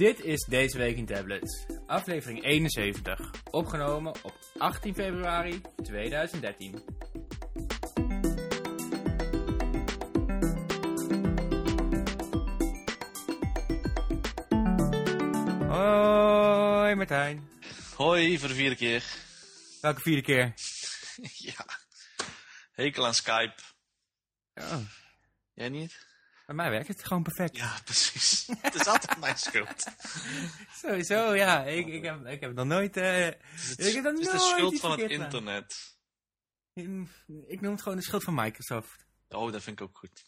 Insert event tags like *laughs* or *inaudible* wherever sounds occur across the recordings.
Dit is Deze Week in Tablets, aflevering 71, opgenomen op 18 februari 2013. Hoi Martijn. Hoi, voor de vierde keer. Welke vierde keer? *laughs* ja, hekel aan Skype. Oh, Jij niet? Bij mij werkt het gewoon perfect. Ja, precies. het is altijd mijn schuld. *laughs* Sowieso, ja. Ik, ik, heb, ik heb nog nooit... eh, Het is, Ik heb nog het is de schuld van het internet. ik noem het gewoon de schuld van Microsoft. Oh, dat vind ik ook goed.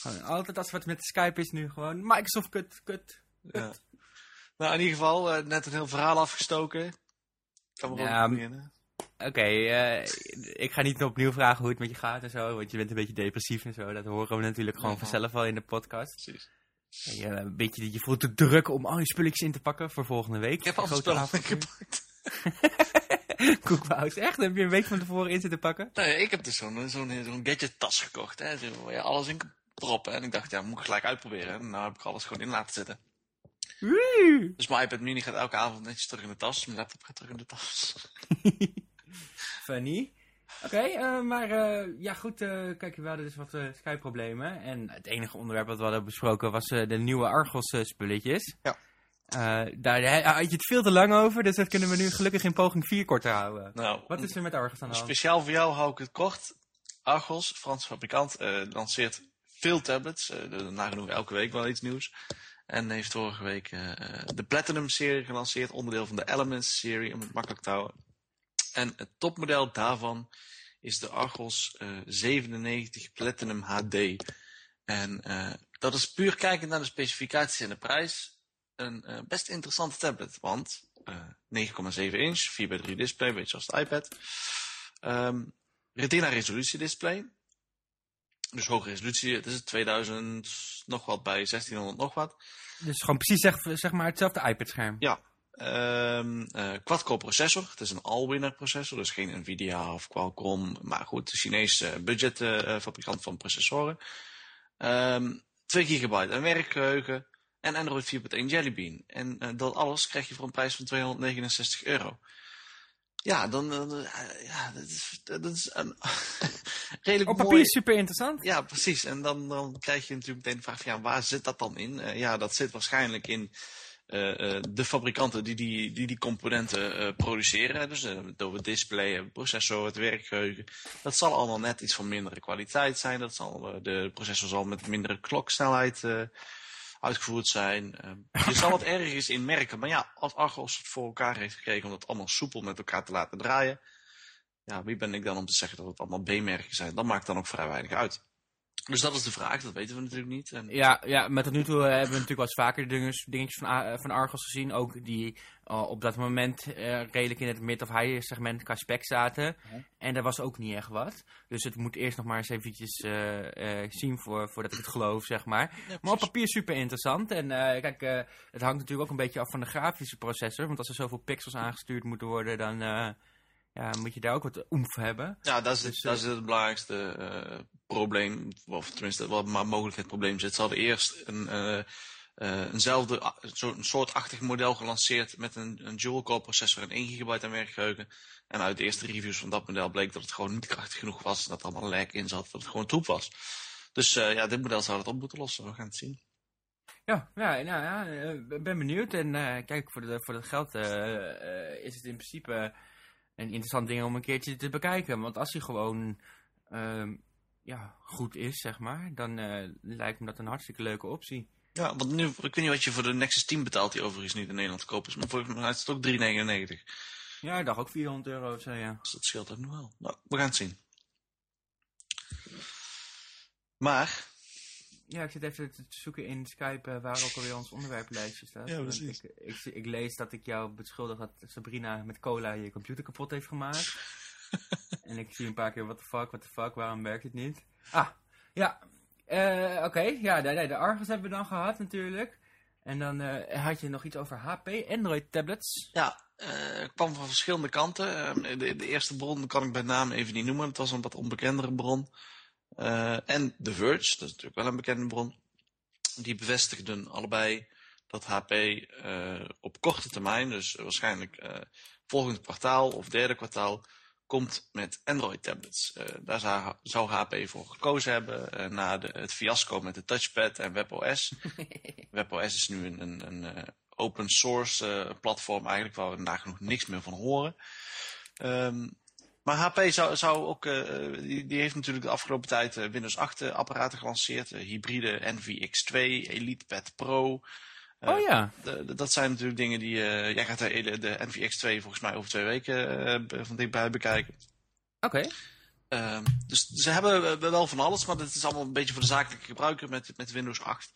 Gewoon altijd als wat met Skype is nu gewoon Microsoft kut, kut. Ja. Nou, in ieder geval, eh, net een heel verhaal afgestoken. Kan we Ja, beginnen. Oké, eh, ik ga niet opnieuw vragen hoe het met je gaat en zo, want je bent een beetje depressief en zo. Dat horen we natuurlijk gewoon vanzelf wel in de podcast. Precies. En je, een beetje, je voelt de druk om al je spulletjes in te pakken voor volgende week. Ik heb al spullen avontuur. meegepakt. *laughs* Koekwous, echt? Heb je een week van tevoren in zitten pakken? Nou ja, ik heb dus zo'n zo'n zo'n gadget tas gekocht. Hè, zo, waar je alles in kan proppen. En ik dacht, ja, moet ik gelijk uitproberen. En nou heb ik alles gewoon in laten zitten. Woe! Dus mijn iPad mini gaat elke avond netjes terug in de tas. Mijn laptop gaat terug in de tas. *laughs* Funny. Oké, eh, maar eh, ja goed, eh, kijk, we hadden dus wat eh Skype-problemen. En het enige onderwerp wat we hadden besproken was eh, de nieuwe Argos-spulletjes. Ja. daar eh, had je het veel te lang over, dus dat kunnen we nu gelukkig in poging 4 korter houden. Nou, Wat is er met Argos aan de hand? Speciaal voor jou hou ik het kort. Argos, Franse fabrikant, eh, lanceert veel tablets. eh, nagenoeg elke week wel iets nieuws. En heeft vorige week eh, eh, de Platinum-serie gelanceerd. Onderdeel van de Elements-serie, om het makkelijk te houden. En het topmodel daarvan is de Argos eh, 97 Platinum HD. En eh, dat is puur kijkend naar de specificaties en de prijs. Een eh, best interessante tablet. Want eh 9,7 inch, 4x3 display, beetje zoals de iPad. Ehm, retina resolutie display. Dus hoge resolutie, het is het 2000 nog wat bij 1600 nog wat. Dus gewoon precies zeg, zeg maar hetzelfde iPad-scherm. Ja. Ehm eh, quad-core processor. Het is een all-winner processor, dus geen Nvidia of Qualcomm. Maar goed, de Chinese budgetfabrikant van processoren. Ehm 2 gigabyte aan werkgeheugen. En Android 4.1 Jelly Bean. En eh, dat alles krijg je voor een prijs van 269 euro. Ja, dan... dan, eh, ja, dat is, dat is een *laughs* redelijk Op papier mooi... super interessant. Ja, precies. En dan, dan krijg je natuurlijk meteen de vraag van, ja, waar zit dat dan in? Ja, dat zit waarschijnlijk in de fabrikanten die die, die, die componenten eh, produceren. Dus eh, door het display, het processor, het werkgeheugen. Dat zal allemaal net iets van mindere kwaliteit zijn. Dat zal, eh, de processor zal met mindere kloksnelheid eh, uitgevoerd zijn. Eh, *laughs* je zal het ergens in merken. Maar ja, als Argos het voor elkaar heeft gekregen om dat allemaal soepel met elkaar te laten draaien. Ja, wie ben ik dan om te zeggen dat het allemaal B-merken zijn? Dat maakt dan ook vrij weinig uit. Dus dat is de vraag, dat weten we natuurlijk niet. En, Ja, ja, maar tot nu toe eh, hebben we natuurlijk wel eens vaker dinges, dingetjes van, A- van Argos gezien. Ook die eh, op dat moment eh, redelijk in het mid- of high segment qua spec zaten. En daar was ook niet echt wat. Dus het moet eerst nog maar eens eventjes eh, eh, zien voor, voordat ik het geloof, zeg maar. Ja, Maar op papier super interessant. En eh, kijk, eh, het hangt natuurlijk ook een beetje af van de grafische processor. Want als er zoveel pixels aangestuurd moeten worden, dan eh, ja, moet je daar ook wat oemf hebben. Ja, daar zit, Dus, eh, zit het belangrijkste eh, probleem, of tenminste wat maar mogelijk het probleem zit. Ze hadden eerst een, eh, eenzelfde, a- zo'n soortachtig model gelanceerd met een, een dual-core processor en 1 gigabyte aan werkgeheugen. En uit de eerste reviews van dat model bleek dat het gewoon niet krachtig genoeg was, dat er allemaal lag in zat, dat het gewoon troep was. Dus ja, dit model zou het op moeten lossen, we gaan het zien. Ja, ja, nou ja, ben benieuwd. En kijk, voor, de, voor dat geld is het in principe een interessant ding om een keertje te bekijken. Want als hij gewoon ehm, ja, goed is, zeg maar, dan eh, lijkt me dat een hartstikke leuke optie. Ja, want nu, ik weet niet wat je voor de Nexus 10 betaalt, die overigens niet in Nederland te koop is, maar volgens mij is het ook 3,99. Ja, ik dacht ook 400 euro of zo, ja. Dus dat scheelt ook nog wel. Nou, we gaan het zien. Maar, Ja, ik zit even te zoeken in Skype eh, waar ook alweer ons onderwerplijstje staat. Ja, precies. Ik, ik, ik lees dat ik jou beschuldig dat Sabrina met cola je computer kapot heeft gemaakt. *laughs* en ik zie een paar keer, what the fuck, what the fuck, waarom werkt het niet? Ah, ja. Eh, Oké, ja, de, de, de Argos hebben we dan gehad natuurlijk. En dan eh, had je nog iets over HP, Android tablets. ja, eh kwam van verschillende kanten. Eh, de, de eerste bron kan ik bij naam even niet noemen. Het was een wat onbekendere bron. Eh, en The Verge, dat is natuurlijk wel een bekende bron. Die bevestigden allebei dat HP eh, op korte termijn, dus waarschijnlijk eh, volgend kwartaal of derde kwartaal, komt met Android tablets. Eh, daar zou, zou HP voor gekozen hebben na de, het fiasco met de touchpad en WebOS. *laughs* WebOS is nu een, een, een open source platform eigenlijk waar we nog niks meer van horen. Ehm, maar HP zou, zou ook, eh, die, die heeft natuurlijk de afgelopen tijd eh, Windows 8 eh, apparaten gelanceerd. hybride NVX2, ElitePad Pro. Eh, oh ja. dat zijn natuurlijk dingen die... jij gaat de, de NVX2 volgens mij over twee weken van dichtbij bekijken. Oké. Ehm, dus ze hebben wel van alles, maar het is allemaal een beetje voor de zakelijke gebruiker met, met Windows 8.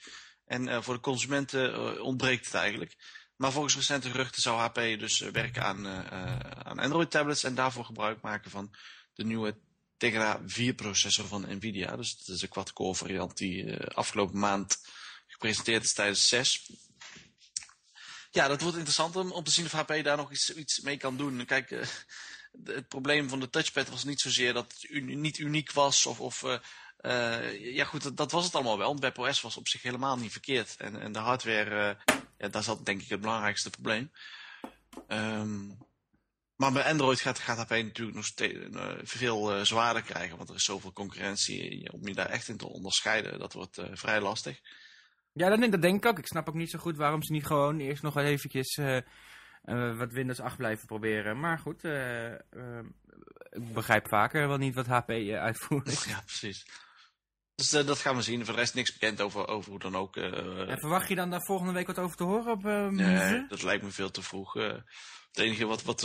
En voor de consumenten ontbreekt het eigenlijk. Maar volgens recente geruchten zou HP dus eh, werken aan, eh, eh, aan Android tablets en daarvoor gebruik maken van de nieuwe Tegra 4 processor van Nvidia. Dus dat is een quad-core variant die afgelopen maand gepresenteerd is tijdens 6. Ja, dat wordt interessant om, om te zien of HP daar nog iets, mee kan doen. Kijk, het probleem van de touchpad was niet zozeer dat het niet uniek was. Of, of eh, ja goed, dat, dat was het allemaal wel. Want WebOS was op zich helemaal niet verkeerd. En, en de hardware, eh, ja, daar zat denk ik het belangrijkste probleem. Ehm, maar bij Android gaat, gaat HP natuurlijk nog steeds eh, veel zwaarder krijgen. Want er is zoveel concurrentie. Om je daar echt in te onderscheiden, dat wordt vrij lastig. Ja, dat, denk- dat denk ik ook. Ik snap ook niet zo goed waarom ze niet gewoon eerst nog wel eventjes eh, wat Windows 8 blijven proberen. Maar goed, ik begrijp vaker wel niet wat HP uitvoert. Ja, precies. Dus eh, dat gaan we zien. Voor de rest niks bekend over, over hoe dan ook. eh, En verwacht je dan daar volgende week wat over te horen op eh Nee, dat lijkt me veel te vroeg. het enige wat, wat,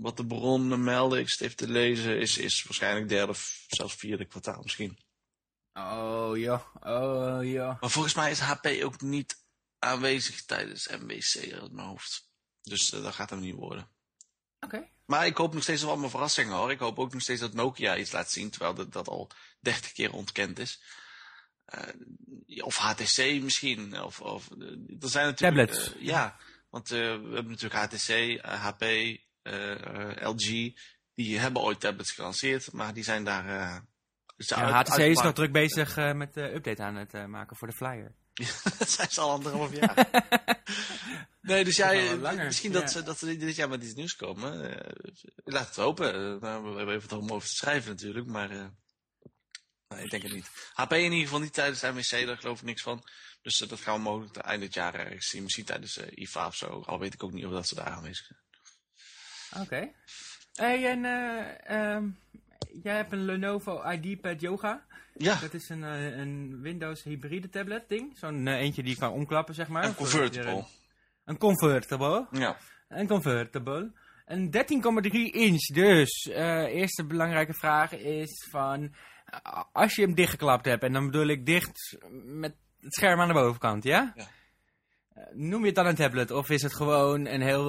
wat de bron meldde, ik even te lezen, is, is waarschijnlijk derde of zelfs vierde kwartaal misschien. Oh joh, oh joh. Maar volgens mij is HP ook niet aanwezig tijdens MWC uit mijn hoofd. Dus dat gaat hem niet worden. Oké. Maar ik hoop nog steeds wel mijn verrassingen hoor. Ik hoop ook nog steeds dat Nokia iets laat zien, terwijl dat, dat al 30 keer ontkend is. Eh, of HTC misschien. Of, of, eh, er zijn natuurlijk... Tablets. eh, ja, want we hebben natuurlijk HTC, HP, LG. Die hebben ooit tablets gelanceerd, maar die zijn daar... Ja, uit- HTC is nog druk bezig met de update aan het maken voor de flyer. *laughs* dat zijn ze al anderhalf jaar. *laughs* nee, dus jij, misschien dat, ze, dat ze dit jaar met iets nieuws komen. Eh, laat het hopen. Eh, nou, we hebben even wat om over te schrijven natuurlijk, maar eh, nee, ik denk het niet. HP in ieder geval niet tijdens MWC, daar geloof ik niks van. Dus dat gaan we mogelijk eind dit jaar ergens zien. Misschien tijdens IFA of zo. Al weet ik ook niet of dat ze daar aanwezig zijn. Oké. Hey, en eh, ehm, jij hebt een Lenovo IdeaPad Yoga. Ja, Dat is een, een Windows hybride tablet ding. Zo'n eentje die je kan omklappen, zeg maar. een convertible. Een convertible. Ja. Een convertible. Een 13,3 inch. Dus, eh eerste belangrijke vraag is van... eh, Als je hem dichtgeklapt hebt, en dan bedoel ik dicht met het scherm aan de bovenkant, ja? Ja. Eh, Noem je het dan een tablet? Of is het gewoon een heel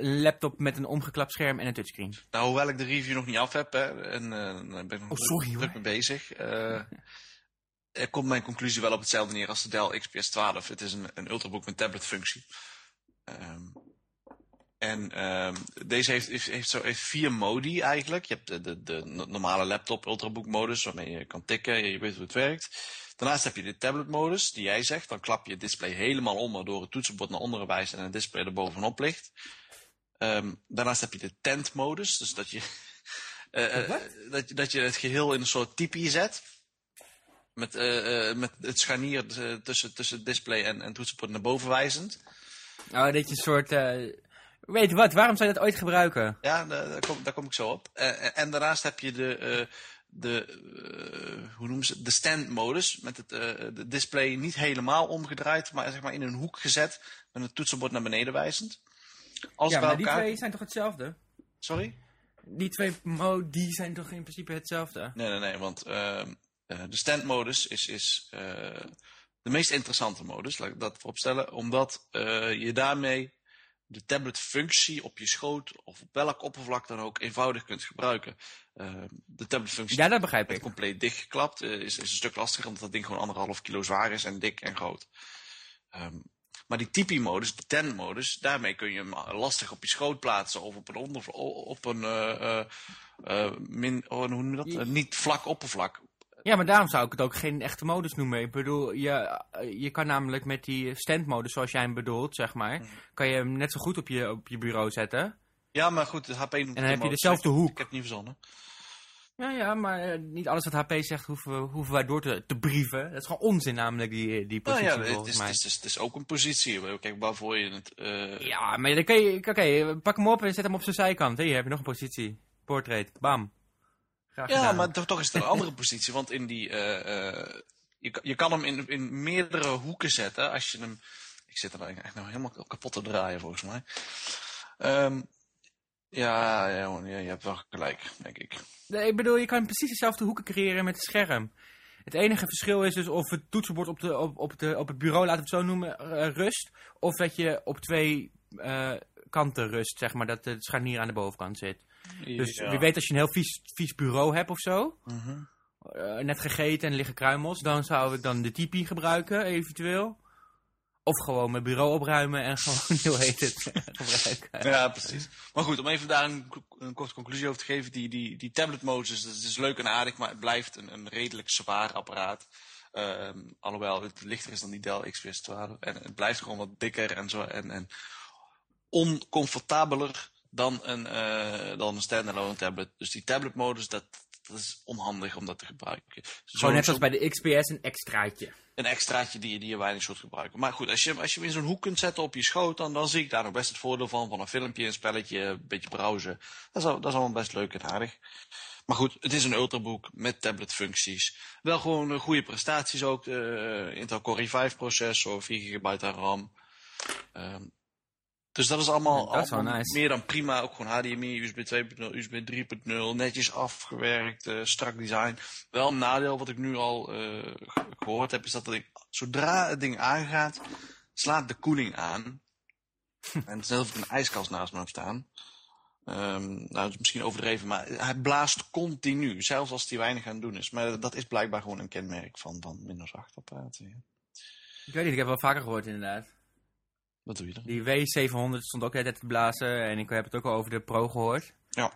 laptop met een omgeklapt scherm en een touchscreen? Nou, hoewel ik de review nog niet af heb, hè, en daar ben ik nog Oh, sorry, druk, mee bezig. *laughs* er komt mijn conclusie wel op hetzelfde neer als de Dell XPS 12. Het is een, een ultrabook met tabletfunctie. Ehm, en ehm, deze heeft, heeft, zo, heeft vier modi eigenlijk. Je hebt de, de, de normale laptop ultrabook modus waarmee je kan tikken, je weet hoe het werkt. Daarnaast heb je de tablet modus, die jij zegt. Dan klap je het display helemaal om, waardoor het toetsenbord naar onderen wijst en het display er bovenop ligt. Ehm, daarnaast heb je de tent modus, dus dat je, *laughs* eh, eh, dat, dat je het geheel in een soort tipi zet. Met, eh, met het scharnier tussen, tussen het display en, en toetsenbord naar boven wijzend. Oh, dat je een soort... eh, Weet wat, waarom zou je dat ooit gebruiken? Ja, daar, kom, daar kom ik zo op. Eh, en daarnaast heb je de, eh, de eh, hoe noemen ze de stand modus. Met het eh, de display niet helemaal omgedraaid, maar zeg maar in een hoek gezet. Met het toetsenbord naar beneden wijzend. Als ja, maar die twee zijn toch hetzelfde? Sorry? Die twee modi zijn toch in principe hetzelfde? Nee, nee, nee, want ehm, eh, de stand-modus is, is eh, de meest interessante modus, laat ik dat vooropstellen, omdat eh, je daarmee de tabletfunctie op je schoot of op welk oppervlak dan ook eenvoudig kunt gebruiken. Ehm, de tabletfunctie Ja, dat begrijp ik. compleet dichtgeklapt eh, is, is een stuk lastiger, omdat dat ding gewoon anderhalf kilo zwaar is en dik en groot. Ehm, maar die TP-modus, de tent-modus, daarmee kun je hem lastig op je schoot plaatsen of op een, onder, op een eh, eh, eh, min, oh, hoe noem je dat? Eh, niet vlak oppervlak. Ja, maar daarom zou ik het ook geen echte modus noemen. Ik bedoel, je, eh, je kan namelijk met die standmodus, zoals jij hem bedoelt, zeg maar, Mhm. kan je hem net zo goed op je, op je bureau zetten. Ja, maar goed, HP noemt En dan heb je dezelfde Ik hoek. heb het niet verzonnen. Ja, ja, maar eh, niet alles wat HP zegt hoeven, we- hoeven wij door te, te brieven. Dat is gewoon onzin namelijk, die, die Nou positie ja, het volgens is, mij. het, is, het, is, het is ook een positie. Kijk, waarvoor je het... eh, Ja, maar dan kan je, oké, pak hem op en zet hem op zijn zijkant. Hier heb je nog een positie. Portrait, bam. Graag Ja, gedaan. maar toch, toch is het een andere *laughs* positie. Want in die, eh, eh, je, kan- je kan hem in, in meerdere hoeken zetten. Als je hem. Ik zit er nou echt nou helemaal kapot te draaien, volgens mij. Ehm, ja, ja, jongen, ja, je hebt wel gelijk, denk ik. Nee, ik bedoel, je kan precies dezelfde hoeken creëren met het scherm. Het enige verschil is dus of het toetsenbord op, de, op, op, de, op het bureau, laten we het zo noemen, eh, rust. Of dat je op twee kanten rust, zeg maar, dat het scharnier aan de bovenkant zit. Dus Ja. wie weet als je een heel vies, vies bureau hebt of zo, Mhm. eh, net gegeten en liggen kruimels, dan zou ik dan de tipi gebruiken, eventueel. Of gewoon mijn bureau opruimen en *laughs* gewoon, hoe heet het, *laughs* gebruiken. Ja, precies. Maar goed, om even daar een, een korte conclusie over te geven. Die, die, die tablet-modus, dat is leuk en aardig, maar het blijft een, een redelijk zwaar apparaat. Ehm, alhoewel het lichter is dan die Dell XPS 12. En het blijft gewoon wat dikker en zo. En, en oncomfortabeler dan een, eh, dan een standalone tablet. Dus die tablet-modus, dat, dat is onhandig om dat te gebruiken. Zo- Gewoon net zoals bij de XPS een extraatje. een extraatje die, je- die je weinig zult gebruiken. Maar goed, als je, als je hem in zo'n hoek kunt zetten op je schoot, dan, dan zie ik daar nog best het voordeel van. Van een filmpje, een spelletje, een beetje browsen. Dat is, al- dat is allemaal best leuk en aardig. Maar goed, het is een ultrabook met tabletfuncties. Wel gewoon eh, goede prestaties ook. eh, Intel Core i5 processor, 4 GB aan RAM. Ehm, dus dat is allemaal, Ja, dat is wel allemaal nice. meer dan prima. Ook gewoon HDMI, USB 2.0, USB 3.0. Netjes afgewerkt, eh, strak design. Wel een nadeel wat ik nu al eh, ge- gehoord heb, is dat ding, zodra het ding aangaat, slaat de koeling aan. *laughs* en het is net of ik een ijskast naast me heb staan. Ehm, nou, dat is misschien overdreven, maar hij blaast continu, zelfs als hij weinig aan het doen is. Maar dat is blijkbaar gewoon een kenmerk van, van Windows 8 apparaten. ja. Ik weet niet, ik heb wel vaker gehoord inderdaad. Wat doe je dan? Die W700 stond ook net te blazen en ik heb het ook al over de Pro gehoord. Ja.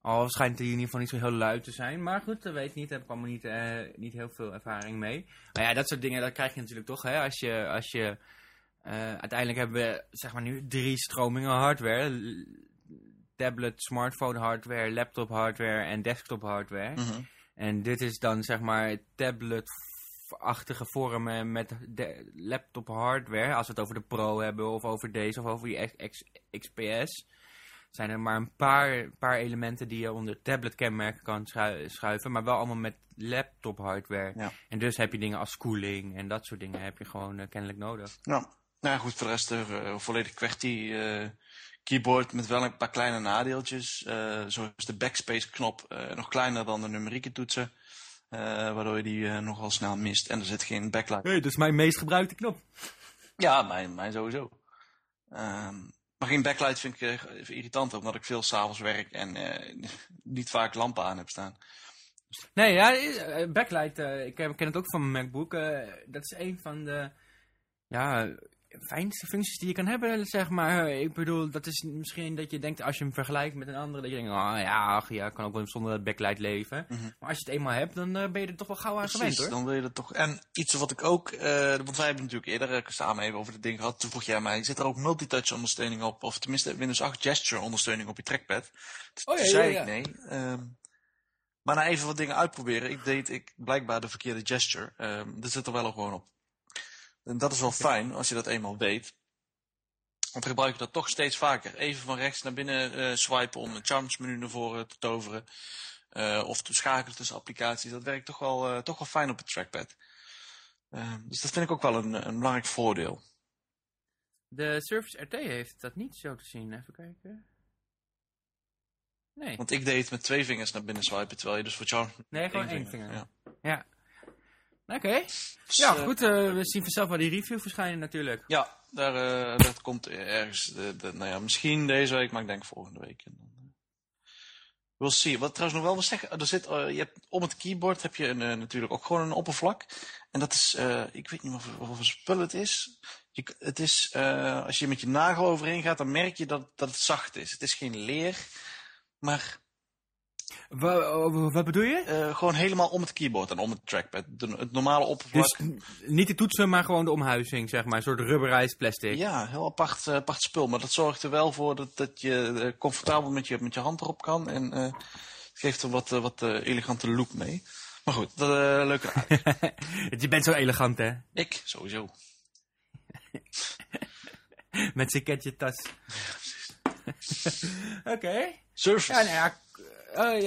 Al schijnt die in ieder geval niet zo heel luid te zijn. Maar goed, dat weet ik niet. Daar heb ik allemaal niet, eh, niet heel veel ervaring mee. Maar ja, dat soort dingen, dat krijg je natuurlijk toch. Hè? Als je, als je eh, uiteindelijk hebben we zeg maar nu drie stromingen hardware. Tablet, smartphone hardware, laptop hardware en desktop hardware. Mhm. En dit is dan zeg maar tablet-achtige vormen met de laptop hardware. Als we het over de Pro hebben of over deze of over die X- XPS. Zijn er maar een paar, paar elementen die je onder tablet kenmerken kan schui- schuiven. Maar wel allemaal met laptop hardware. Ja. En dus heb je dingen als koeling en dat soort dingen heb je gewoon eh, kennelijk nodig. Nou, nou goed, voor de rest uh, volledig QWERTY eh keyboard met wel een paar kleine nadeeltjes. eh, zoals de backspace knop eh, nog kleiner dan de numerieke toetsen. Eh, waardoor je die eh, nogal snel mist. En er zit geen backlight. Hé, hey, dat is mijn meest gebruikte knop. Ja, mijn, mijn sowieso. Ehm, maar geen backlight vind ik eh, even irritant, omdat ik veel s'avonds werk en eh, niet vaak lampen aan heb staan. Nee, ja, backlight, eh, ik ken het ook van mijn MacBook. eh, dat is een van de ja, fijnste functies die je kan hebben, zeg maar. Ik bedoel, dat is misschien dat je denkt, als je hem vergelijkt met een andere, dat je denkt, oh ja, ach, ja, ik kan ook wel zonder backlight leven. Mhm. Maar als je het eenmaal hebt, dan eh, ben je er toch wel gauw aan gewend, hoor. dan wil je dat toch. En iets wat ik ook, eh, want wij hebben natuurlijk eerder eh, samen even over het ding gehad. Toen vroeg jij mij, zit er ook multitouch ondersteuning op? Of tenminste Windows 8 gesture ondersteuning op je trackpad? Oh ja, Toen zei ja, ik nee. Ehm, maar na even wat dingen uitproberen, ik deed ik blijkbaar de verkeerde gesture. Dat zit er wel gewoon op. En dat is wel fijn als je dat eenmaal weet. Want we gebruiken dat toch steeds vaker. Even van rechts naar binnen eh, swipen om een charms menu naar voren te toveren. Eh, of te schakelen tussen applicaties. Dat werkt toch wel, eh, toch wel fijn op het trackpad. Ehm, dus dat vind ik ook wel een, een belangrijk voordeel. De Surface RT heeft dat niet zo te zien. Even kijken. Nee, Want ik deed het met twee vingers naar binnen swipen. Terwijl je dus voor charms... nee gewoon één één vinger, vinger. ja. Ja. Oké. Dus, Ja, eh, goed, eh, we zien vanzelf wel die review verschijnen natuurlijk. Ja, daar, eh, dat komt ergens, de, de- nou ja, misschien deze week, maar ik denk volgende week. We'll see. Wat trouwens nog wel wil zeggen, er zit, je hebt, op het keyboard heb je een, natuurlijk ook gewoon een oppervlak. En dat is, ik weet niet of, of een spul het is. Je, het is, als je met je nagel overheen gaat, dan merk je dat, dat het zacht is. Het is geen leer, maar Wa- wat bedoel je? Eh, gewoon helemaal om het keyboard en om het trackpad. De- het normale oppervlak. Dus niet de toetsen, maar gewoon de omhuizing, zeg maar. Een soort rubberized plastic. Ja, heel apart, eh, apart spul. Maar dat zorgt er wel voor dat, dat je eh, comfortabel met je, met je hand erop kan. En het geeft er wat, wat elegante look mee. Maar goed, dat, leuke *laughs* je bent zo elegant, hè? Ik, sowieso. *laughs* Met zijn ketje tas. Oké. Surface. Ja, nou ja. Oh,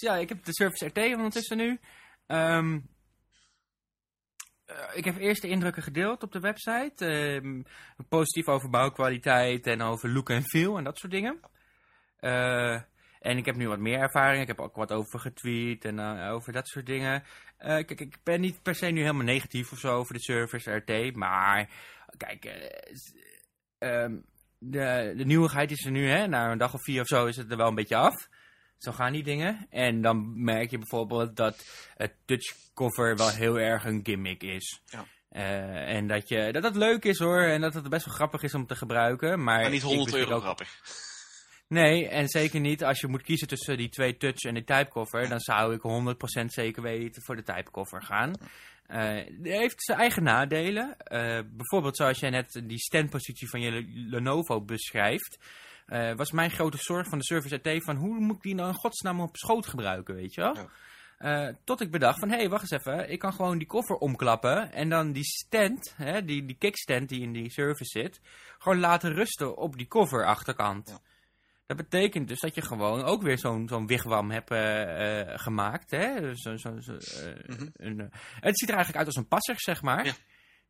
ja, ik heb de Surface RT ondertussen nu. Eh, ik heb eerst de indrukken gedeeld op de website. Ehm, positief over bouwkwaliteit en over look en feel en dat soort dingen. Eh, en ik heb nu wat meer ervaring. Ik heb ook wat over getweet en eh, over dat soort dingen. Kijk, ik ben niet per se nu helemaal negatief of zo over de Surface RT. Maar, kijk, ehm, de, de nieuwigheid is er nu, hè. Na een dag of vier of zo is het er wel een beetje af. Zo gaan die dingen. En dan merk je bijvoorbeeld dat het touchcover wel heel erg een gimmick is. Ja. Eh, en dat, je, dat dat leuk is hoor. En dat het best wel grappig is om te gebruiken. Maar Maar niet ik 100 bespreek euro ook- grappig. Nee, en zeker niet als je moet kiezen tussen die twee touch en de typecover. Dan zou ik 100% zeker weten voor de typecover gaan. Eh het heeft zijn eigen nadelen. Eh, bijvoorbeeld zoals jij net die standpositie van je Le- Lenovo beschrijft. eh, was mijn grote zorg van de Surface RT van hoe moet ik die nou in godsnaam op schoot gebruiken, weet je wel? Ja. Eh, tot ik bedacht van, hé, hey, wacht eens even. Ik kan gewoon die koffer omklappen en dan die stand, hè, die, die kickstand die in die Surface zit, gewoon laten rusten op die cover achterkant. Ja. Dat betekent dus dat je gewoon ook weer zo'n zo'n wigwam hebt eh, eh, gemaakt. Hè? Zo, zo, zo, eh, Mhm. een, het ziet er eigenlijk uit als een passer, zeg maar. Ja.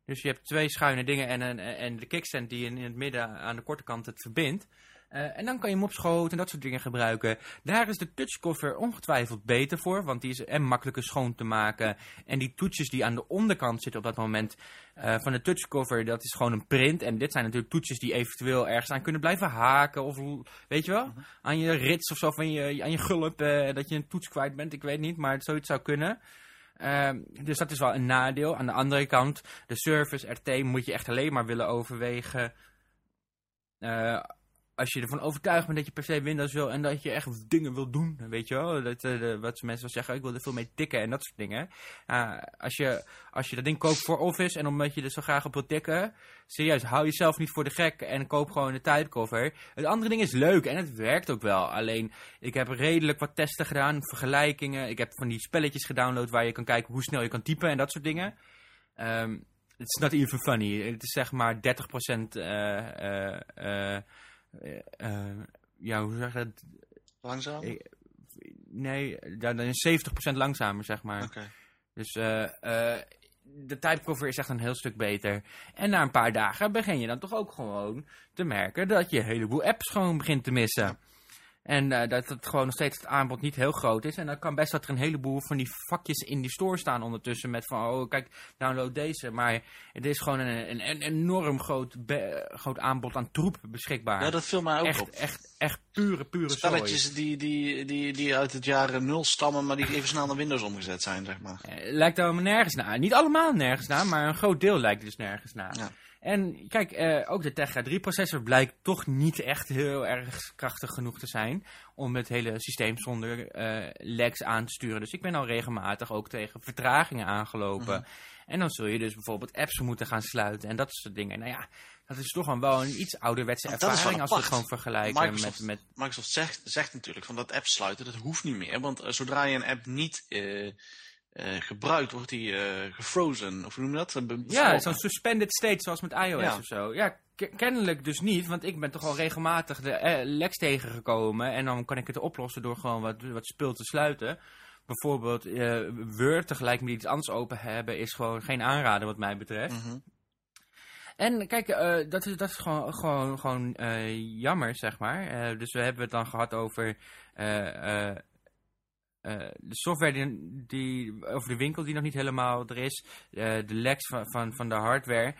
Dus je hebt twee schuine dingen en, een, en de kickstand die in, in het midden aan de korte kant het verbindt. Eh, en dan kan je hem op schoot en dat soort dingen gebruiken. Daar is de touchcover ongetwijfeld beter voor, want die is en makkelijker schoon te maken. En die toetsjes die aan de onderkant zitten op dat moment eh, van de touchcover, dat is gewoon een print. En dit zijn natuurlijk toetsjes die eventueel ergens aan kunnen blijven haken. Of weet je wel, aan je rits of zo, van je, aan je gulp, eh, dat je een toets kwijt bent. Ik weet niet, maar zoiets zou kunnen. Ehm, dus dat is wel een nadeel. Aan de andere kant, de Surface RT moet je echt alleen maar willen overwegen. Als je ervan overtuigd bent dat je per se Windows wil en dat je echt dingen wil doen, weet je wel. Dat, eh, wat mensen wel zeggen, ik wil er veel mee tikken en dat soort dingen. Uh, als, je, als je dat ding koopt voor Office en omdat je er zo graag op wil tikken, serieus, hou jezelf niet voor de gek en koop gewoon de typecover. Het andere ding is leuk en het werkt ook wel. Alleen, ik heb redelijk wat testen gedaan, vergelijkingen. Ik heb van die spelletjes gedownload waar je kan kijken hoe snel je kan typen en dat soort dingen. Um, it's not even funny. Het is zeg maar 30% uh, uh, uh, uh, ja, hoe zeg je dat? Langzaam? Nee, dan is 70% langzamer, zeg maar. Okay. Dus uh, de typecover is echt een heel stuk beter. En na een paar dagen begin je dan toch ook gewoon te merken dat je een heleboel apps gewoon begint te missen. Ja. En uh, dat het gewoon nog steeds het aanbod niet heel groot is. En dan kan best dat er een heleboel van die vakjes in die store staan ondertussen. Met van, oh kijk, download deze. Maar het is gewoon een, een, een enorm groot, groot aanbod aan troep beschikbaar. Ja, dat viel mij ook echt, op. Echt, echt pure, pure Spelletjes die, die, die, die uit het jaren nul stammen, maar die even snel naar Windows omgezet zijn, zeg maar. Uh, lijkt helemaal nergens naar. Niet allemaal nergens naar, maar een groot deel lijkt dus nergens naar. Ja. En kijk, uh, ook de Tegra 3 processor blijkt toch niet echt heel erg krachtig genoeg te zijn om het hele systeem zonder uh, lags aan te sturen. Dus ik ben al regelmatig ook tegen vertragingen aangelopen. Mm -hmm. En dan zul je dus bijvoorbeeld apps moeten gaan sluiten en dat soort dingen. Nou ja, dat is toch wel een iets ouderwetse ervaring als we het gewoon vergelijken Microsoft, met, met... Microsoft zegt, zegt natuurlijk van dat app sluiten, dat hoeft niet meer. Want uh, zodra je een app niet... Uh, uh, gebruikt, wordt die uh, gefrozen. Of hoe noem je dat? Bevroren. Ja, zo'n suspended state zoals met iOS ja. of zo. Ja, kennelijk dus niet, want ik ben toch al regelmatig de uh, leks tegengekomen. En dan kan ik het oplossen door gewoon wat, wat spul te sluiten. Bijvoorbeeld Word tegelijk met iets anders open hebben is gewoon geen aanrader wat mij betreft. Mm -hmm. En kijk, uh, dat, is, dat is gewoon, gewoon, gewoon uh, jammer, zeg maar. Uh, dus we hebben het dan gehad over uh, de software die, die, over de winkel die nog niet helemaal er is. de leks van, van, van de hardware.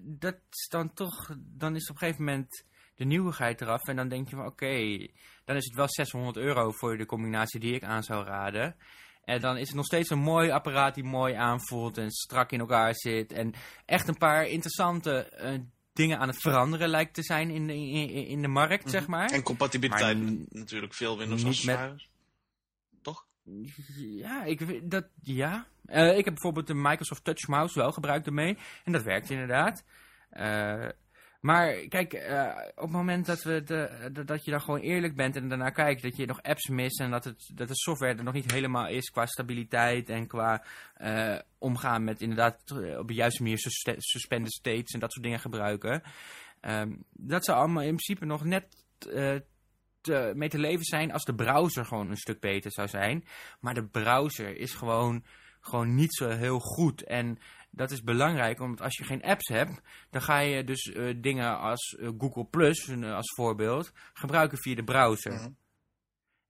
dat is dan toch, dan is op een gegeven moment de nieuwigheid eraf. En dan denk je van oké, okay, dan is het wel 600 euro voor de combinatie die ik aan zou raden. En dan is het nog steeds een mooi apparaat die mooi aanvoelt en strak in elkaar zit. En echt een paar interessante uh, dingen aan het veranderen lijkt te zijn in de, in, in de markt, mm -hmm. zeg maar. En compatibiliteit maar, natuurlijk veel Windows niet met, Ja, ik, dat, ja. Eh, ik heb bijvoorbeeld de Microsoft Touch Mouse wel gebruikt ermee. En dat werkt inderdaad. Eh, maar kijk, eh, op het moment dat, we de, dat je dan gewoon eerlijk bent en daarna kijkt dat je nog apps mist en dat, het, dat de software er nog niet helemaal is qua stabiliteit en qua omgaan met inderdaad op de juiste manier suspe- suspended states en dat soort dingen gebruiken. Ehm, dat zou allemaal in principe nog net te, mee te leven zijn als de browser gewoon een stuk beter zou zijn. Maar de browser is gewoon, gewoon niet zo heel goed. En dat is belangrijk, omdat als je geen apps hebt, dan ga je dus eh, dingen als eh, Google Plus, eh, als voorbeeld, gebruiken via de browser. Mhm.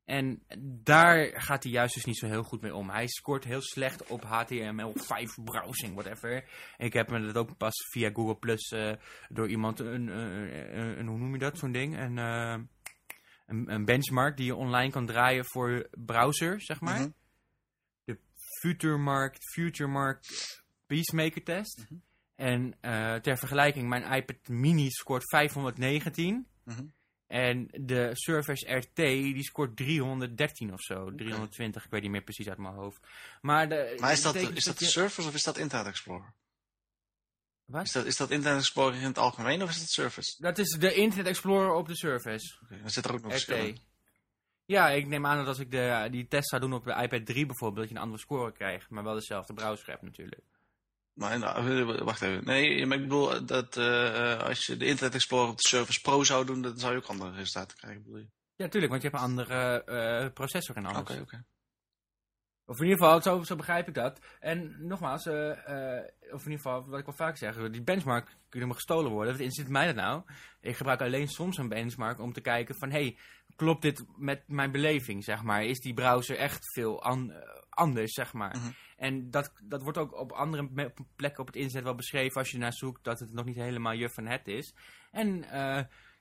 En daar gaat hij juist dus niet zo heel goed mee om. Hij scoort heel slecht op HTML5 browsing, whatever. Ik heb me dat ook pas via Google Plus door iemand, een, een, hoe noem je dat, zo'n ding? Een, een, een benchmark die je online kan draaien voor browser, zeg maar. Mhm. De Futuremarkt, Futuremarkt Peacemaker test. Mhm. En eh, ter vergelijking, mijn iPad mini scoort 519. Mhm. En de Surface RT, die scoort 313 of zo. 320, ik weet niet meer precies uit mijn hoofd. Maar, de, Maar is dat, is dat de je- Surface of is dat Internet Explorer? Wat? Is dat, is dat Internet Explorer in het algemeen of is dat Surface? Dat is de Internet Explorer op de Surface. Oké, dan zit er ook nog verschil. Ja, ik neem aan dat als ik de, die test zou doen op de iPad 3 bijvoorbeeld, dat je een andere score krijgt. Maar wel dezelfde browser hebt natuurlijk. Maar nou, wacht even. Nee, maar ik bedoel dat eh, eh, als je de Internet Explorer op de Surface Pro zou doen, dan zou je ook andere resultaten krijgen, bedoel je? Ja, tuurlijk, want je hebt een andere eh, processor en alles. Oké, oké. Of in ieder geval, zo, zo begrijp ik dat. En nogmaals, eh, eh, of in ieder geval, wat ik wel vaak zeg, die benchmark kunnen me gestolen worden. Wat interesseert mij dat nou? Ik gebruik alleen soms een benchmark om te kijken van, hey, klopt dit met mijn beleving, zeg maar? Is die browser echt veel an- eh, anders, zeg maar? Mhm. En dat, dat wordt ook op andere plekken op het internet wel beschreven als je naar zoekt dat het nog niet helemaal juf van het is. En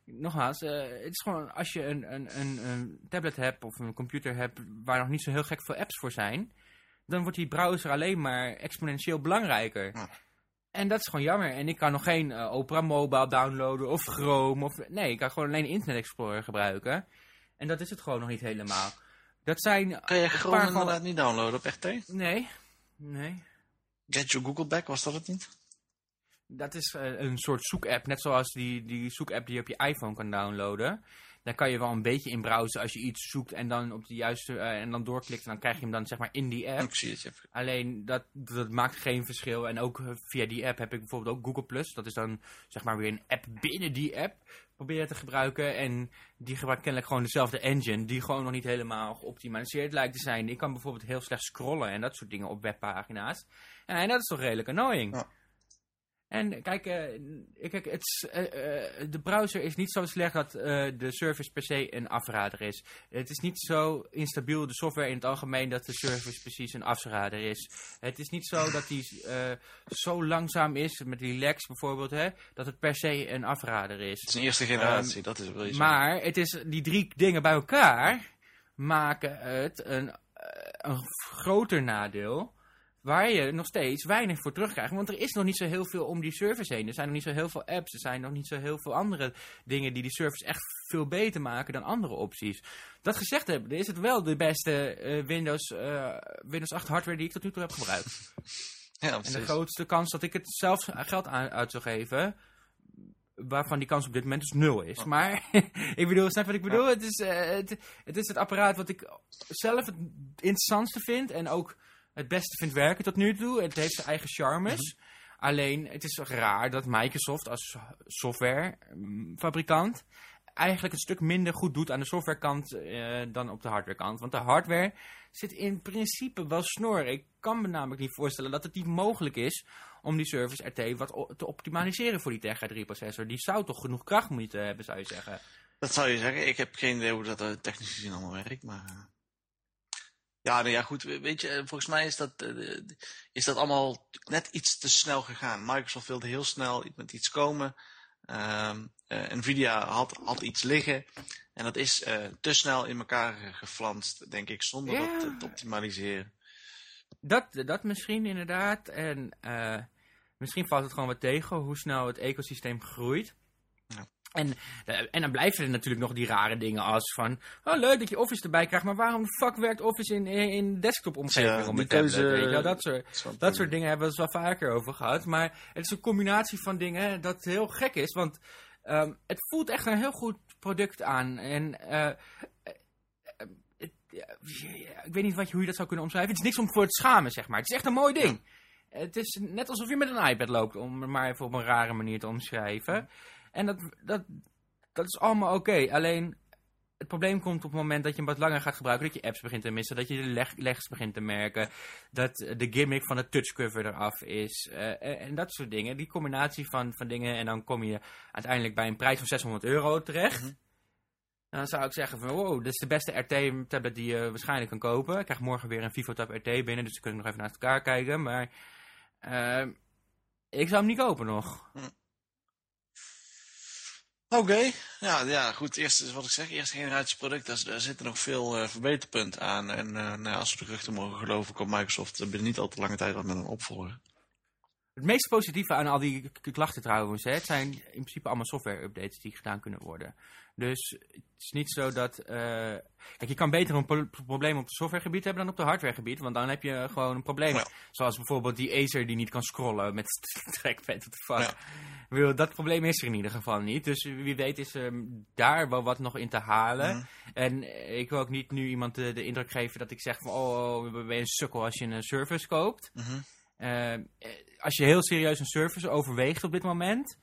nogmaals, eh, het is gewoon als je een, een, een, een tablet hebt of een computer hebt waar nog niet zo heel gek veel apps voor zijn, dan wordt die browser alleen maar exponentieel belangrijker. Ja. En dat is gewoon jammer. En ik kan nog geen eh, Opera Mobile downloaden of Chrome. Of, nee, ik kan gewoon alleen Internet Explorer gebruiken. En dat is het gewoon nog niet helemaal. Dat zijn Kan je een Chrome paar van- inderdaad niet downloaden op RT? Nee, nee. Get your Google back, was dat het niet? Dat is eh, een soort zoekapp, net zoals die, die zoekapp die je op je iPhone kan downloaden. Daar kan je wel een beetje in browsen als je iets zoekt en dan op de juiste eh, en dan doorklikt en dan krijg je hem dan zeg maar in die app. Ik zie het, je hebt- Alleen dat, dat maakt geen verschil. En ook eh, via die app heb ik bijvoorbeeld ook Google Plus. Dat is dan zeg maar weer een app binnen die app proberen te gebruiken. En die gebruikt kennelijk gewoon dezelfde engine. Die gewoon nog niet helemaal geoptimaliseerd lijkt te zijn. Ik kan bijvoorbeeld heel slecht scrollen en dat soort dingen op webpagina's. Ja, en dat is toch redelijk annoying. Ja. En kijk, eh, kijk het, is, eh, eh, de browser is niet zo slecht dat eh, de service per se een afrader is. Het is niet zo instabiel, de software in het algemeen, dat de service precies een afrader is. Het is niet zo dat die eh, zo langzaam is, met die lags bijvoorbeeld, hè, dat het per se een afrader is. Het is een eerste generatie, dat is wel iets. Maar het is, die drie dingen bij elkaar maken het een, eh, een groter nadeel. Waar je nog steeds weinig voor terugkrijgt. Want er is nog niet zo heel veel om die service heen. Er zijn nog niet zo heel veel apps. Er zijn nog niet zo heel veel andere dingen die die service echt veel beter maken dan andere opties. Dat gezegd hebben, is het wel de beste eh, Windows, eh, Windows 8 hardware die ik tot nu toe heb gebruikt. Ja, En de grootste kans dat ik het zelf geld aan, uit zou geven, waarvan die kans op dit moment dus nul is. Maar, *laughs* ik bedoel, snap wat ik bedoel? Het, is, eh, het, het is het apparaat wat ik zelf het interessantste vind en ook het beste vind werken tot nu toe. Het heeft zijn eigen charmes. Alleen, het is raar dat Microsoft als softwarefabrikant eigenlijk een stuk minder goed doet aan de softwarekant eh, dan op de hardwarekant. Want de hardware zit in principe wel snor. Ik kan me namelijk niet voorstellen dat het niet mogelijk is om die Service RT wat te optimaliseren voor die Tegra 3 processor. Die zou toch genoeg kracht moeten hebben, zou je zeggen. Dat zou je zeggen. Ik heb geen idee hoe dat er technisch gezien allemaal werkt, maar... Ja, nou ja, goed. we- Weet je, eh, volgens mij is dat, eh, is dat allemaal net iets te snel gegaan. Microsoft wilde heel snel met iets komen. Ehm, eh, Nvidia had, had iets liggen. En dat is te snel in elkaar geflanst, denk ik, zonder Ja. dat te optimaliseren. Dat, dat misschien inderdaad. En misschien valt het gewoon wat tegen hoe snel het ecosysteem groeit. Ja. En, eh, en dan blijven er natuurlijk nog die rare dingen als van... Oh, leuk dat je Office erbij krijgt, maar waarom de fuck werkt Office in, in, in desktop-omgeving Ja, om die een tablet? keuze- weet je? Dat soort, dat soort dingen hebben we het wel vaker over gehad. Maar het is een combinatie van dingen dat heel gek is. Want ehm, het voelt echt een heel goed product aan. En eh, eh, het- ik weet niet wat, je- hoe je dat zou kunnen omschrijven. Het is niks om voor te schamen, zeg maar. Het is echt een mooi ding. Het is net alsof je met een iPad loopt, om het maar even op een rare manier te omschrijven. En dat, dat, dat is allemaal oké. Alleen het probleem komt op het moment dat je hem wat langer gaat gebruiken. Dat je apps begint te missen. Dat je de leg, legs begint te merken. Dat eh, de gimmick van de touchcover eraf is. eh, en, dat soort dingen. Die combinatie van, van dingen. En dan kom je uiteindelijk bij een prijs van 600 euro terecht. Mhm. Dan zou ik zeggen van wow, dit is de beste RT-tablet die je waarschijnlijk kan kopen. Ik krijg morgen weer een VivoTab RT binnen. Dus we kunnen nog even naast elkaar kijken. Maar eh, ik zou hem niet kopen nog. Oké, ja, ja, goed. Eerst is wat ik zeg, eerste generatie product, daar, daar zitten nog veel eh, verbeterpunten aan. En eh, nou, als we de geruchten mogen geloven, komt Microsoft eh, binnen niet al te lange tijd wat met een opvolger. Het meest positieve aan al die klachten trouwens, hè, het zijn in principe allemaal software-updates die gedaan kunnen worden. Dus het is niet zo dat... eh, kijk, je kan beter een pro- probleem op het softwaregebied hebben dan op het hardwaregebied, want dan heb je gewoon een probleem. Ja. Zoals bijvoorbeeld die Acer die niet kan scrollen met *laughs* trackpad. Ja. Bedoel, Dat probleem is er in ieder geval niet. Dus wie weet is er daar wel wat nog in te halen. Mhm. En ik wil ook niet nu iemand de, de indruk geven dat ik zeg van... Oh, ben je een sukkel als je een service koopt. Mhm. Eh, eh, als je heel serieus een service overweegt op dit moment,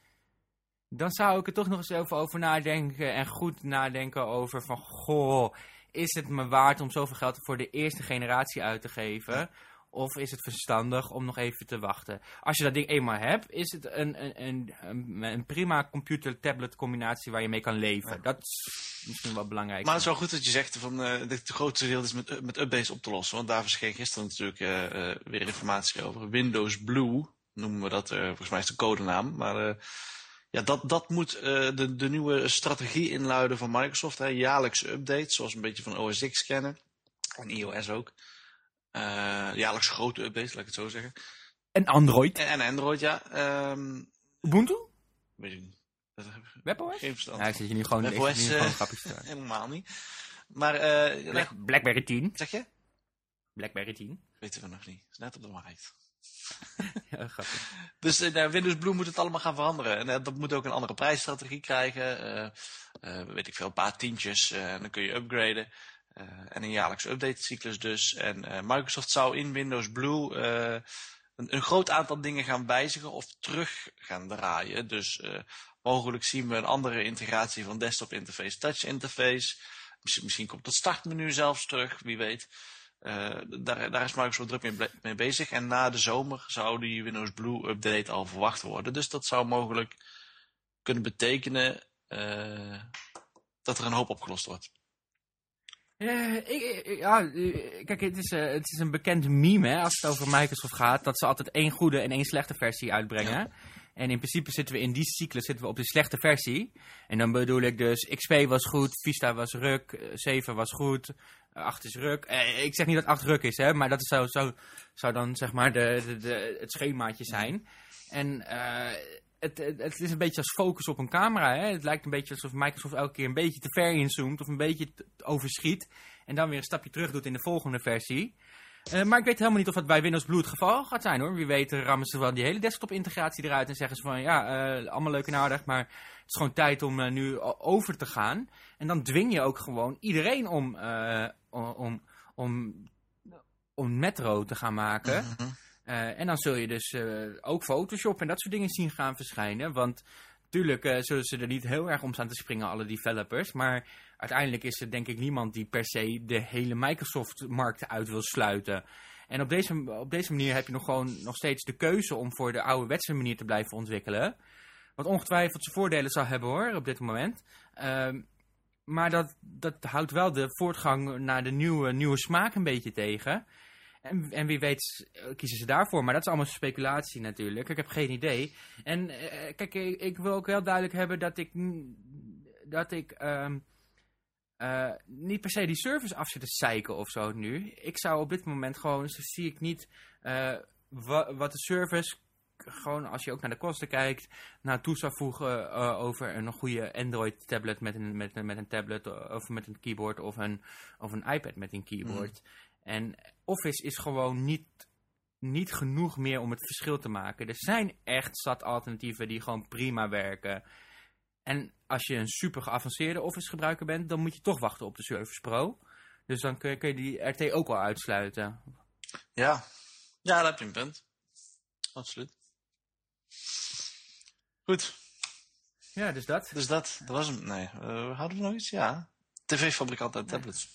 dan zou ik er toch nog eens even over nadenken en goed nadenken over van, goh, is het me waard om zoveel geld voor de eerste generatie uit te geven? Of is het verstandig om nog even te wachten? Als je dat ding eenmaal hebt, is het een, een, een, een, prima computer-tablet combinatie waar je mee kan leven. Ja. Dat is misschien wel belangrijk. Maar het is wel goed dat je zegt van eh, dat het grootste deel is met, met updates op te lossen. Want daar verscheen gisteren natuurlijk eh, eh, weer informatie over. Windows Blue noemen we dat, eh, volgens mij is een codenaam. Maar eh, ja, dat, dat moet eh, de, de nieuwe strategie inluiden van Microsoft. Hè. Jaarlijkse updates, zoals een beetje van OS X kennen. En iOS ook. Eh jaarlijks grote updates, laat ik het zo zeggen. En Android? En, en Android, ja. Ehm Ubuntu? weet ik niet. WebOS? geen verstand. Ja, ik zit je nu gewoon, WebOS, eh, gewoon grapjes. *laughs* Helemaal niet. Maar, Black- Blackberry 10. zeg je? Blackberry 10. Weten we nog niet. is net op de markt. *laughs* Dus eh, nou, Windows Blue moet het allemaal gaan veranderen. En eh, dat moet ook een andere prijsstrategie krijgen. eh, weet ik veel, een paar tientjes. en dan kun je upgraden. En een jaarlijkse updatecyclus dus. En Microsoft zou in Windows Blue een, een groot aantal dingen gaan wijzigen of terug gaan draaien. Dus mogelijk zien we een andere integratie van desktop interface, touch interface. Misschien, misschien komt het startmenu zelfs terug, wie weet. Eh, daar, daar is Microsoft druk mee, bezig. En na de zomer zou die Windows Blue update al verwacht worden. Dus dat zou mogelijk kunnen betekenen eh, dat er een hoop opgelost wordt. Eh, ik, ja, kijk, het is, het is een bekend meme hè, als het over Microsoft gaat. Dat ze altijd één goede en één slechte versie uitbrengen. En in principe zitten we in die cyclus zitten we op de slechte versie. En dan bedoel ik dus, XP was goed, Vista was ruk, eh, 7 was goed, eh, 8 is ruk. Eh, ik zeg niet dat 8 ruk is, hè, maar dat zou, zou, zou dan zeg maar de, de, de, het schemaatje zijn. En eh, het, het, is een beetje als focus op een camera. Hè? Het lijkt een beetje alsof Microsoft elke keer een beetje te ver inzoomt of een beetje overschiet. En dan weer een stapje terug doet in de volgende versie. Eh, maar ik weet helemaal niet of dat bij Windows Blue het geval gaat zijn hoor. Wie weet rammen ze wel die hele desktop integratie eruit en zeggen ze van ja, allemaal leuk en aardig, maar het is gewoon tijd om nu over te gaan. En dan dwing je ook gewoon iedereen om, om, om, om Metro te gaan maken. Mhm. Eh, en dan zul je dus eh, ook Photoshop en dat soort dingen zien gaan verschijnen. Want natuurlijk eh, zullen ze er niet heel erg om staan te springen, alle developers. Maar uiteindelijk is er denk ik niemand die per se de hele Microsoft-markt uit wil sluiten. En op deze, op deze manier heb je nog gewoon nog steeds de keuze om voor de ouderwetse manier te blijven ontwikkelen. Wat ongetwijfeld zijn voordelen zal hebben hoor, op dit moment. Ehm, maar dat, dat houdt wel de voortgang naar de nieuwe, nieuwe smaak een beetje tegen. En, en wie weet eh, kiezen ze daarvoor. Maar dat is allemaal speculatie natuurlijk. Ik heb geen idee. En eh, kijk, ik, wil ook wel duidelijk hebben dat ik, dat ik ehm, eh, niet per se die service af zit te zeiken of zo nu. Ik zou op dit moment gewoon, zo zie ik niet wa- wat de service gewoon als je ook naar de kosten kijkt, naar toe zou voegen eh, over een goede Android tablet met een, met, met een tablet eh, of met een keyboard of een, of een iPad met een keyboard. En Office is gewoon niet, niet genoeg meer om het verschil te maken. Er zijn echt zat alternatieven die gewoon prima werken. En als je een super geavanceerde Office gebruiker bent, dan moet je toch wachten op de Surface Pro. Dus dan kun je, kun je die RT ook wel uitsluiten. Ja. ja, daar heb je een punt. Absoluut. Goed, Ja, dus dat. dus dat, dat was hem. Nee, eh, hadden we nog iets? Ja. TV-fabrikant en tablets.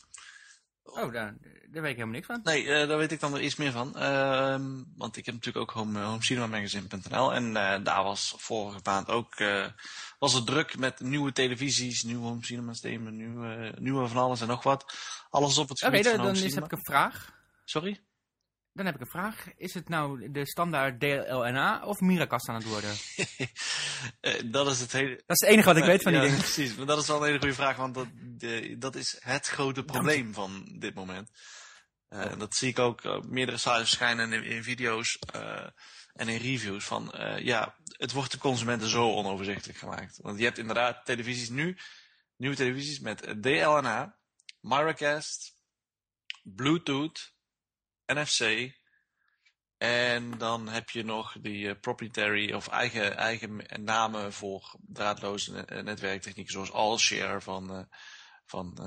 Oh, daar, daar weet ik helemaal niks van. Nee, eh, daar weet ik dan weer iets meer van. Ehm, want ik heb natuurlijk ook home, homecinema-magazine.nl. En eh, daar was vorige maand ook was het druk met nieuwe televisies, nieuwe home cinema systemen, nieuwe, nieuwe van alles en nog wat. Alles op het Oké, gebied dan, van dan home is, heb ik een vraag. Sorry? Dan heb ik een vraag. Is het nou de standaard DLNA of Miracast aan het worden? *laughs* Eh, dat is het hele... Dat is het enige wat ik weet van die ja, dingen. *laughs* Precies, maar dat is wel een hele goede vraag, want dat, de, dat is het grote probleem van dit moment. Eh, en dat zie ik ook op meerdere sites verschijnen in, in video's eh, en in reviews van, eh, ja, het wordt de consumenten zo onoverzichtelijk gemaakt. Want je hebt inderdaad televisies nu, nieuwe televisies met eh, DLNA, Miracast, Bluetooth, NFC, en dan heb je nog die eh, proprietary of eigen, eigen namen voor draadloze eh, netwerktechnieken zoals AllShare van, eh, van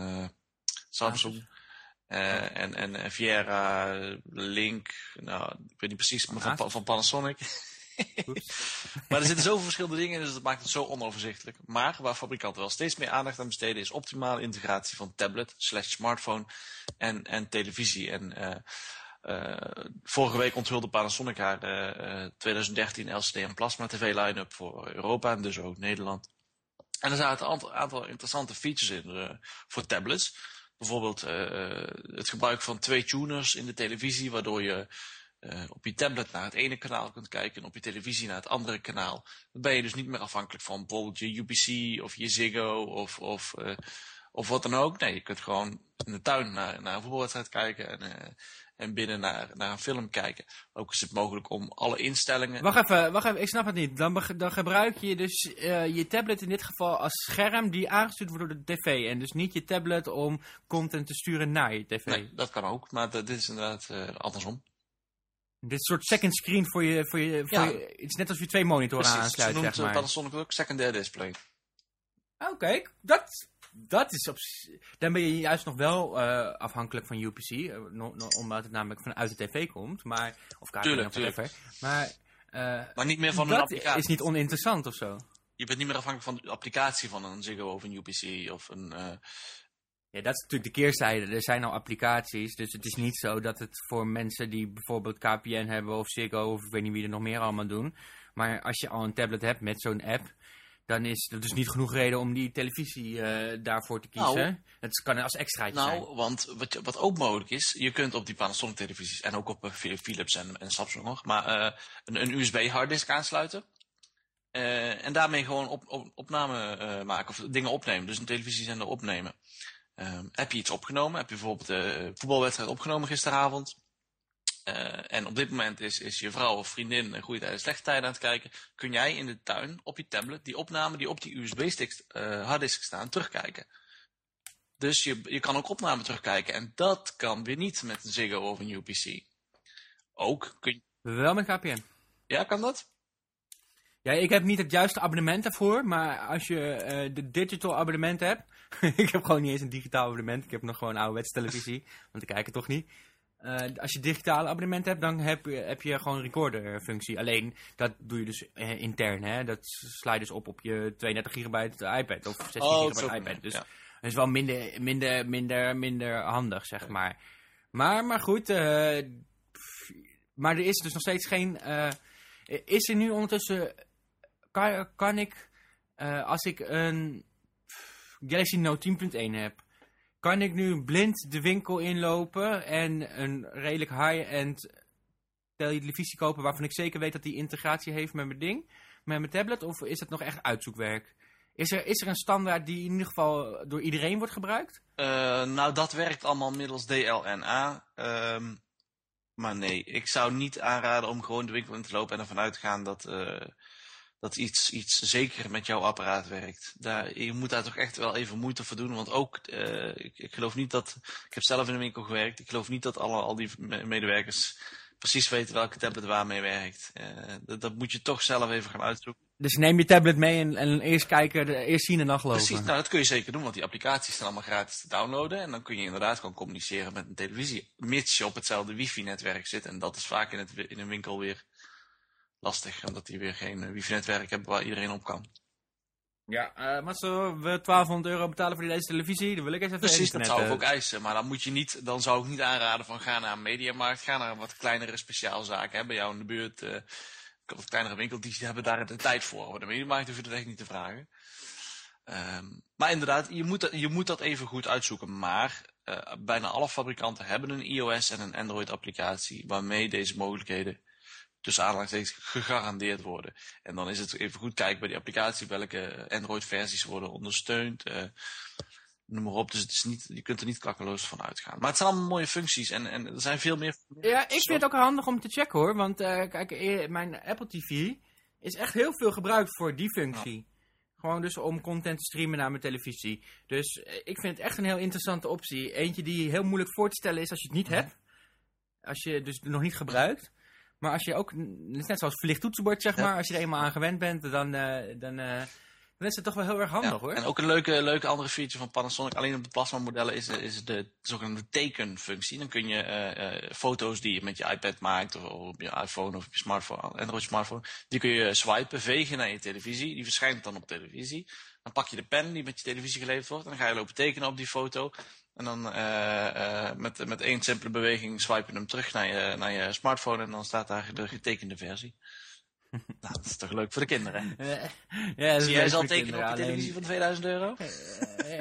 Samsung. Eh, en, en, en Viera, Link, nou, ik weet niet precies, maar van, Pa- van Panasonic. *laughs* Maar er zitten zoveel verschillende dingen in, dus dat maakt het zo onoverzichtelijk. Maar waar fabrikanten wel steeds meer aandacht aan besteden, is optimale integratie van tablet, slash smartphone en, en televisie. En vorige week onthulde Panasonic haar eh, eh, 2013 LCD en plasma TV line-up voor Europa en dus ook Nederland. En er zaten een aantal, interessante features in eh, voor tablets. Bijvoorbeeld eh, het gebruik van twee tuners in de televisie, waardoor je eh, op je tablet naar het ene kanaal kunt kijken en op je televisie naar het andere kanaal. Dan ben je dus niet meer afhankelijk van bijvoorbeeld je UPC of je Ziggo of, of, eh, of wat dan ook. Nee, je kunt gewoon in de tuin naar, naar een voetbalwedstrijd kijken en, eh, en binnen naar, naar een film kijken. Ook is het mogelijk om alle instellingen... Wacht even, wacht even, ik snap het niet. Dan, dan gebruik je dus eh, je tablet in dit geval als scherm die aangestuurd wordt door de tv. En dus niet je tablet om content te sturen naar je tv. Nee, dat kan ook, maar dat- dit is inderdaad eh, andersom. Dit soort second screen voor je, voor je, voor Ja. je- Het is net als je twee monitoren Precies, aansluit, ze noemt zeg eh, maar. Panasonic ook secondary display. Oké, dat, dat is op... Dan ben je juist nog wel eh, afhankelijk van UPC. eh, no- no- omdat het namelijk vanuit de tv komt. Maar, of KPN of whatever. Maar eh, Maar niet meer van een applicatie. is niet oninteressant of zo. Je bent niet meer afhankelijk van de applicatie van een Ziggo of een UPC of een... Ja, dat is natuurlijk de keerzijde. Er zijn al applicaties, dus het is niet zo dat het voor mensen die bijvoorbeeld KPN hebben of Ziggo of ik weet niet wie er nog meer allemaal doen. Maar als je al een tablet hebt met zo'n app, dan is dat dus niet genoeg reden om die televisie eh, daarvoor te kiezen. Nou. het kan als extraatje zijn. Nou, want wat, je- wat ook mogelijk is, je kunt op die Panasonic televisies en ook op eh, Phil- Philips en, en Samsung nog, maar eh, een, een USB harddisk aansluiten. En daarmee gewoon op, op, opname maken of dingen opnemen. Dus een televisiezender opnemen. Ehm, heb je iets opgenomen? Heb je bijvoorbeeld een voetbalwedstrijd opgenomen gisteravond? Eh, en op dit moment is, is je vrouw of vriendin een goede tijden, slechte tijden aan het kijken. Kun jij in de tuin op je tablet die opname die op die USB-stick eh harddisk staan terugkijken? Dus je, je kan ook opname terugkijken. En dat kan weer niet met een Ziggo of een UPC. Ook kun je... Wel met KPN. Ja, kan dat? Ja, ik heb niet het juiste abonnement daarvoor, maar als je eh, de digital abonnement hebt... *laughs* ik heb gewoon niet eens een digitaal abonnement, ik heb nog gewoon ouderwets televisie, want ik kijk het toch niet. Eh, als je digitale abonnement hebt, dan heb je, heb je gewoon een recorder functie. Alleen, dat doe je dus eh, intern, hè. Dat sla je dus op op je 32 gigabyte iPad of 16 Oh, gigabyte iPad. Dus Ja. dat is wel minder, minder, minder, minder handig, zeg maar. Maar, maar goed, eh, pff, maar er is dus nog steeds geen... is er nu ondertussen... Kan, kan ik, als ik een Galaxy Note 10.1 heb... Kan ik nu blind de winkel inlopen en een redelijk high-end televisie kopen... waarvan ik zeker weet dat die integratie heeft met mijn ding, met mijn tablet? Of is het nog echt uitzoekwerk? Is er, is er een standaard die in ieder geval door iedereen wordt gebruikt? Eh, nou, dat werkt allemaal middels DLNA. Ehm, Maar nee, ik zou niet aanraden om gewoon de winkel in te lopen en ervan uit te gaan dat, uh, dat iets, iets zeker met jouw apparaat werkt. Daar, je moet daar toch echt wel even moeite voor doen. Want ook, uh, ik, ik, geloof niet dat. Ik heb zelf in een winkel gewerkt. Ik geloof niet dat alle, al die medewerkers precies weten welke tablet waarmee werkt. Uh, dat, dat, moet je toch zelf even gaan uitzoeken. Dus neem je tablet mee en, en eerst kijken, eerst zien en dan geloven. Precies, nou dat kun je zeker doen, want die applicaties zijn allemaal gratis te downloaden. En dan kun je inderdaad gewoon communiceren met een televisie. Mits je op hetzelfde wifi-netwerk zit. En dat is vaak in, het, in een winkel weer lastig, omdat die weer geen wifi-netwerk hebben waar iedereen op kan. Ja, uh, maar zo we 1200 euro betalen voor deze televisie, dan wil ik eens even Precies, dat zou ik ook eisen. Maar dan, moet je niet, dan zou ik niet aanraden van ga naar een mediamarkt, ga naar een wat kleinere speciaalzaken. Hè, bij jou in de buurt, uh, wat kleinere winkel, die hebben daar de tijd voor. Maar de mediamarkt hoef je dat echt niet te vragen. Um, maar inderdaad, je moet, je moet dat even goed uitzoeken. Maar uh, bijna alle fabrikanten hebben een iOS en een Android applicatie waarmee deze mogelijkheden tussen aanhalingstekens gegarandeerd worden. En dan is het even goed kijken bij die applicatie welke Android-versies worden ondersteund. Uh, noem maar op. Dus het is niet, je kunt er niet klakkeloos van uitgaan. Maar het zijn allemaal mooie functies en, en er zijn veel meer. Ja, ik vind het ook handig om te checken hoor. Want uh, kijk, mijn Apple TV is echt heel veel gebruikt voor die functie. Ja. Gewoon dus om content te streamen naar mijn televisie. Dus ik vind het echt een heel interessante optie. Eentje die heel moeilijk voor te stellen is als je het niet ja. hebt. Als je dus nog niet gebruikt. Maar als je ook, net zoals verlicht toetsenbord zeg maar, als je er eenmaal aan gewend bent, dan, uh, dan, uh, dan is het toch wel heel erg handig ja, hoor. En ook een leuke, leuke andere feature van Panasonic, alleen op de plasma modellen, is, is de zogenaamde tekenfunctie. Dan kun je uh, foto's die je met je iPad maakt, of, of, op je iPhone of op je smartphone, Android smartphone, die kun je swipen, vegen naar je televisie. Die verschijnt dan op televisie. Dan pak je de pen die met je televisie geleverd wordt en dan ga je lopen tekenen op die foto. En dan uh, uh, met, met één simpele beweging swipe je hem terug naar je, naar je smartphone en dan staat daar de getekende versie. *laughs* nou, dat is toch leuk voor de kinderen. *laughs* ja, zie jij ze al tekenen op de televisie van 2000 euro?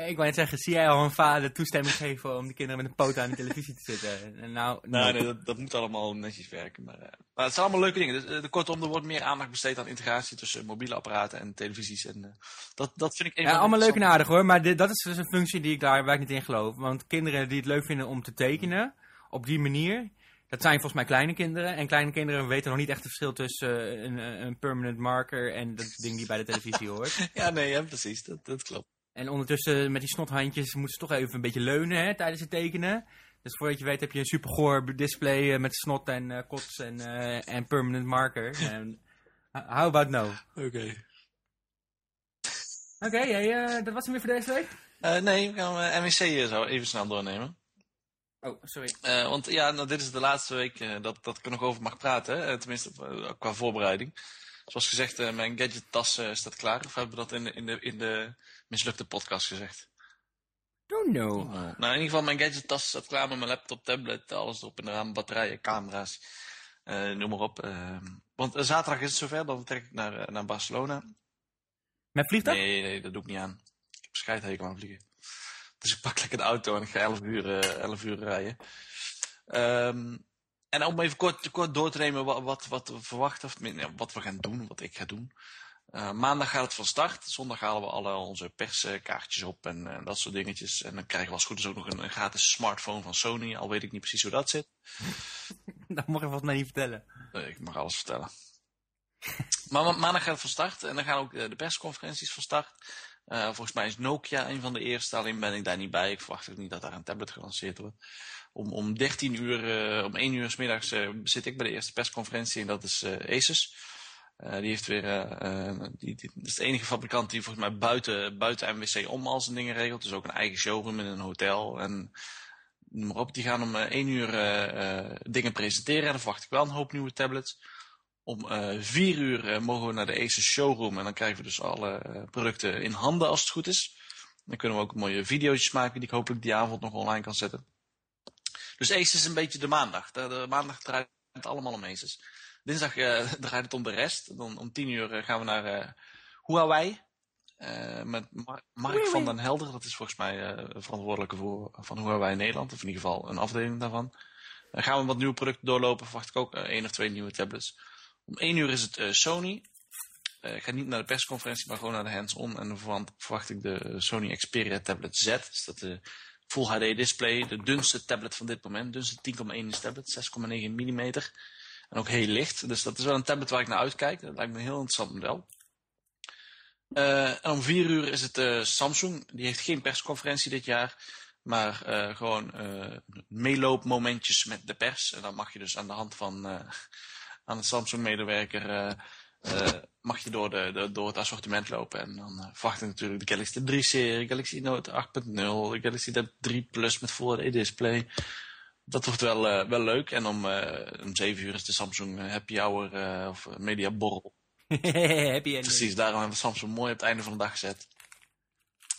ik wou net zeggen, zie jij al een vader toestemming geven om de kinderen met een poot aan de televisie te zitten? Nou, nou nee, dat, dat, moet allemaal netjes werken. Maar, uh, maar het zijn allemaal leuke dingen. Dus, kortom, er wordt meer aandacht besteed aan integratie tussen mobiele apparaten en televisies. En, dat, dat vind ik Ja, allemaal leuk en aardig hoor, maar dit, dat is dus een functie die ik daar waar ik niet in geloof. Want kinderen die het leuk vinden om te tekenen, op die manier, dat zijn volgens mij kleine kinderen. En kleine kinderen weten nog niet echt het verschil tussen uh, een, een, permanent marker en dat ding die bij de televisie hoort. *laughs* ja, nee, ja, precies. Dat, dat klopt. En ondertussen met die snothandjes moeten ze toch even een beetje leunen hè, tijdens het tekenen. Dus voordat je weet heb je een supergoor display met snot en uh, kots en, en permanent marker. *laughs* en, how about no? Oké. Okay. Oké, okay, hey, dat was hem weer voor deze week? nee, we gaan MWC zo even snel doornemen. Oh, sorry. Uh, want ja, nou, dit is de laatste week uh, dat, dat ik er nog over mag praten. Hè? Tenminste, uh, qua voorbereiding. Zoals gezegd, mijn gadget-tas staat klaar. Of hebben we dat in de, in de, in de mislukte podcast gezegd? Don't know. Oh. Nou, in ieder geval, mijn gadget-tas staat klaar met mijn laptop, tablet, alles erop en eraan. Batterijen, camera's, noem maar op. Ehm, want zaterdag is het zover, dan vertrek ik naar, naar Barcelona. Met vliegtuig? Nee, nee, dat doe ik niet aan. Ik heb scheidhekel aan vliegen. *laughs* Dus ik pak lekker de auto en ik ga 11 uur, uh, 11 uur rijden. Um, en om even kort, kort door te nemen wat, wat, wat we verwachten, of wat we gaan doen, wat ik ga doen. Uh, maandag gaat het van start. Zondag halen we alle onze perskaartjes op en, en, dat soort dingetjes. En dan krijgen we als goed is ook nog een, een, gratis smartphone van Sony. Al weet ik niet precies hoe dat zit. *laughs* dat mag je volgens mij niet vertellen. Ik mag alles vertellen. maar ma maandag gaat het van start. En dan gaan ook de persconferenties van start. Uh, volgens mij is Nokia een van de eerste, alleen ben ik daar niet bij. Ik verwacht ook niet dat daar een tablet gelanceerd wordt. Om, om 13 uur, uh, om 1 uur s middags uh, zit ik bij de eerste persconferentie en dat is Asus. die heeft weer, die, is de enige fabrikant die volgens mij buiten, buiten MWC om al zijn dingen regelt. Dus ook een eigen showroom in een hotel en noem maar op. Die gaan om 1 uur dingen presenteren en dan verwacht ik wel een hoop nieuwe tablets. Om uh, vier uur uh, mogen we naar de Asus showroom en dan krijgen we dus alle uh, producten in handen als het goed is. Dan kunnen we ook mooie video's maken die ik hopelijk die avond nog online kan zetten. Dus Asus is een beetje de maandag. De, de maandag draait het allemaal om Asus. Dinsdag *laughs* draait het om de rest. Dan om tien uur gaan we naar Huawei. met Mar Mark van den Helder, dat is volgens mij verantwoordelijke voor, van Huawei Nederland. Of in ieder geval een afdeling daarvan. Dan gaan we wat nieuwe producten doorlopen. Verwacht ik ook één of twee nieuwe tablets. Om 1 uur is het uh, Sony. Uh, ik ga niet naar de persconferentie, maar gewoon naar de hands-on. En dan verwacht ik de Sony Xperia Tablet Z. Dus dat de Full HD display, de dunste tablet van dit moment. Dunste 10,1 inch tablet, 6,9 mm. En ook heel licht. Dus dat is wel een tablet waar ik naar uitkijk. Dat lijkt me een heel interessant model. En om vier uur is het Samsung. Die heeft geen persconferentie dit jaar. Maar uh, gewoon meeloopmomentjes met de pers. En dan mag je dus aan de hand van aan de Samsung-medewerker mag je door, de, de, door het assortiment lopen. En dan verwacht ik natuurlijk de Galaxy 3-serie, Galaxy Note 8.0, de Galaxy Tab 3 Plus met Full HD display. Dat wordt wel, wel leuk. En om, om 7 uur is de Samsung Happy Hour of Media Borrel. *laughs* Happy Precies, daarom hebben we Samsung mooi op het einde van de dag gezet.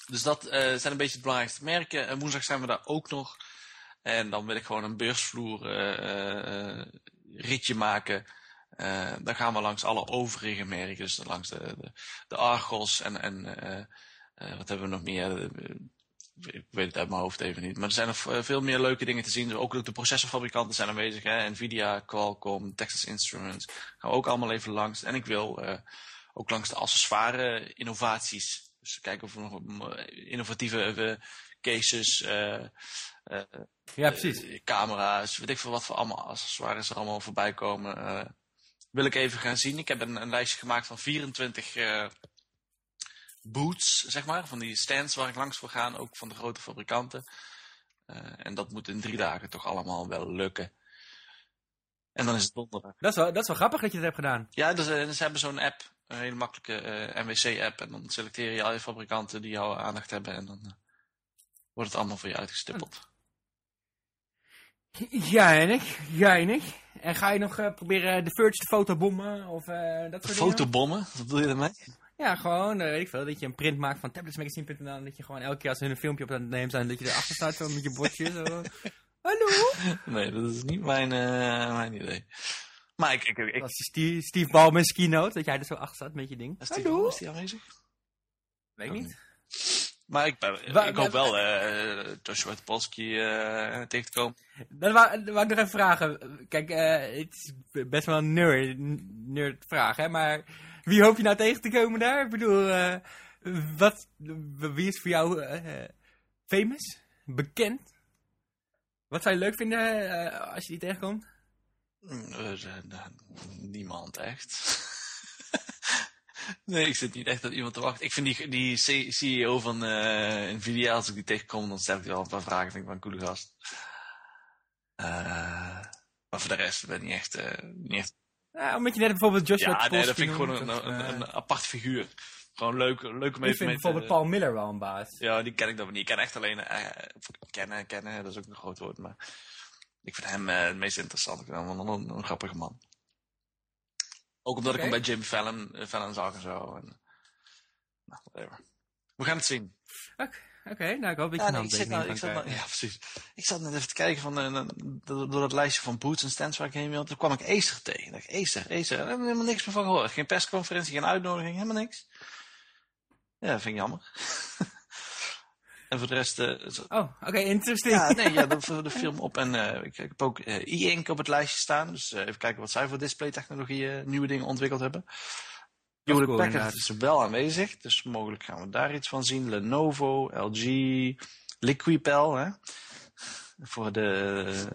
Dus dat uh, zijn een beetje de belangrijkste merken. En woensdag zijn we daar ook nog. En dan wil ik gewoon een beursvloer uh, uh, ritje maken. Dan gaan we langs alle overige merken. Dus langs de, de, de Argos en, en wat hebben we nog meer? ik weet het uit mijn hoofd even niet. Maar er zijn nog veel meer leuke dingen te zien. Ook de processorfabrikanten zijn aanwezig. Hè? Nvidia, Qualcomm, Texas Instruments. Gaan we ook allemaal even langs. En ik wil ook langs de accessoire innovaties. Dus kijken of we nog innovatieve uh, cases, uh, ja, precies. camera's, weet ik veel wat voor allemaal accessoires er allemaal voorbij komen. Wil ik even gaan zien. Ik heb een, een lijstje gemaakt van 24 boots, zeg maar, van die stands waar ik langs wil gaan, ook van de grote fabrikanten. Uh, en dat moet in drie dagen toch allemaal wel lukken. En dan is het donderdag. Dat is wel, dat is wel grappig dat je dat hebt gedaan. Ja, dus, dus ze hebben zo'n app, een hele makkelijke uh, MWC-app. En dan selecteer je al je fabrikanten die jouw aandacht hebben. En dan uh, wordt het allemaal voor je uitgestippeld. Geinig, geinig. En ga je nog proberen de Verge te fotobommen? Of, dat soort fotobommen? Wat bedoel je daarmee? Ja, gewoon, uh, weet ik veel, dat je een print maakt van tabletsmagazine.nl en dat je gewoon elke keer als hun een filmpje op neemt zijn, dat je erachter staat zo met je bordje zo. *laughs* Hallo? Nee, dat is niet mijn, mijn idee. Maar ik... ik, Steve, Steve Ballman's keynote, dat jij er zo achter staat met je ding. Is Hallo? Is die aanwezig? Weet ik niet. Maar ik, ik hoop wel uh, Joshua Topolsky uh, tegen te komen. Dat wou, wou ik nog even vragen. Kijk, uh, het is best wel een nerd, nerd vraag, hè, maar wie hoop je nou tegen te komen daar? Ik bedoel, uh, wat, wie is voor jou famous? Bekend? Wat zou je leuk vinden als je die tegenkomt? Niemand echt. *laughs* nee, ik zit niet echt op iemand te wachten. Ik vind die, die CEO van Nvidia, als ik die tegenkom, dan stel ik wel een paar vragen. Vind ik wel een coole gast. maar voor de rest ben ik niet echt, niet echt ja, omdat je net bijvoorbeeld Joshua Ja, nee, dat vind ik gewoon een, een, een, apart figuur. Gewoon leuk, leuk om even mee te... bijvoorbeeld Paul Miller wel een baas. Ja, die ken ik dan niet. Ik ken echt alleen... Uh, kennen, kennen, dat is ook een groot woord, maar... Ik vind hem uh, het meest interessant. Ik vind hem een, een, een grappige man. Ook omdat okay. ik hem bij Jim Fallon, uh, Fallon zag en zo. En, nou, whatever. We gaan het zien. Oké. Okay. Oké, okay, nou ik hoop dat je ja, nee, ik zit nou, ik zat nou, Ja, precies. Ik zat net even te kijken van, uh, door, het lijstje van boots en stands waar ik heen wilde. Toen kwam ik Acer tegen. Ik dacht, Acer, Acer. Daar hebben we helemaal niks meer van gehoord. Geen persconferentie, geen uitnodiging, helemaal niks. Ja, dat vind ik jammer. *laughs* en voor de rest... Uh, oh, oké, okay, interesting. Ja, *laughs* nee, ja, de, de film op. En uh, ik, heb ook e-ink op het lijstje staan. Dus even kijken wat zij voor displaytechnologie nieuwe dingen ontwikkeld hebben. Hewlett Packard is wel aanwezig, dus mogelijk gaan we daar iets van zien. Lenovo, LG, Liquipel, hè? voor de,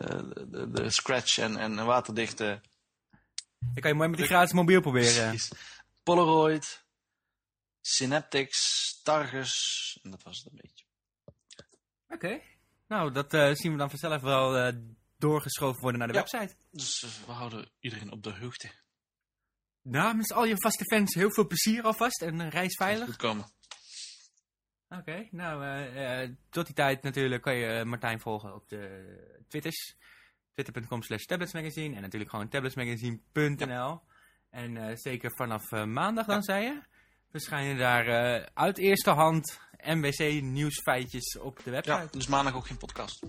de, de scratch en, en waterdichte... Ik kan je mooi met die gratis mobiel proberen. Precies. Polaroid, Synaptics, Targus, en dat was het een beetje. Oké, nou dat uh, zien we dan vanzelf wel uh, doorgeschoven worden naar de ja. website. Dus uh, we houden iedereen op de hoogte. Namens al je vaste fans heel veel plezier alvast en reis veilig. Goed komen. Oké, okay, nou, tot die tijd natuurlijk kan je Martijn volgen op de Twitters. Twitter.com slash tabletsmagazine en natuurlijk gewoon tabletsmagazine.nl. Ja. En zeker vanaf maandag dan, ja. zei je, verschijnen daar uit eerste hand MWC nieuwsfeitjes op de website. Ja, dus maandag ook geen podcast.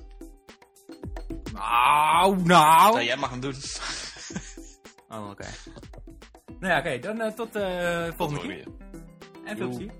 Nou, nou. jij mag hem doen. oh, oké. Okay. Nou ja, oké. Okay, dan tot uh, volgende keer. En veel plezier.